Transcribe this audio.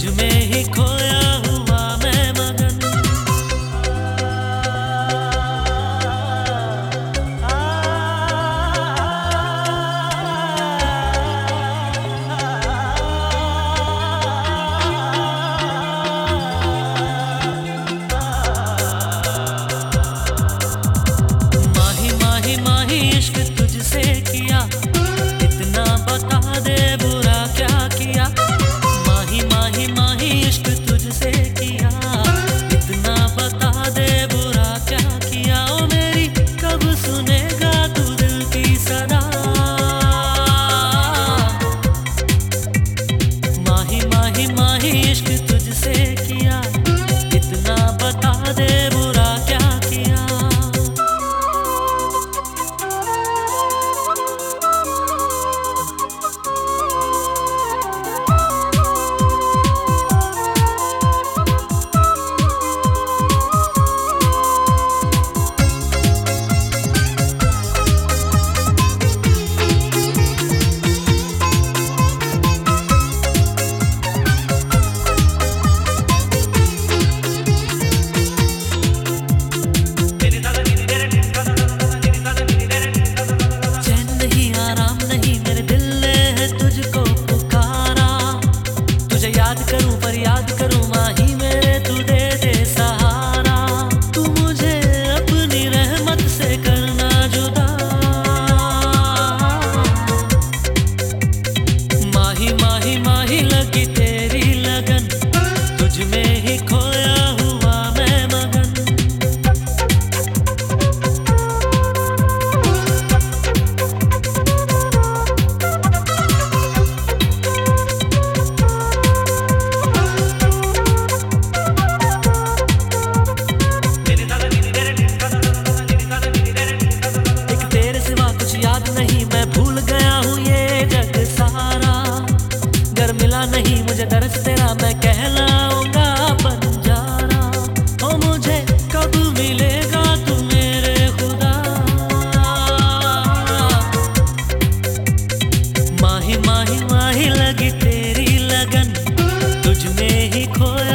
तुझ में ही खोया। पर याद माही तू दे दे सहारा। तू मुझे अपनी रहमत से करना जुदा। माही माही माही लगी तेरी लगन। तुझ में ही खो could.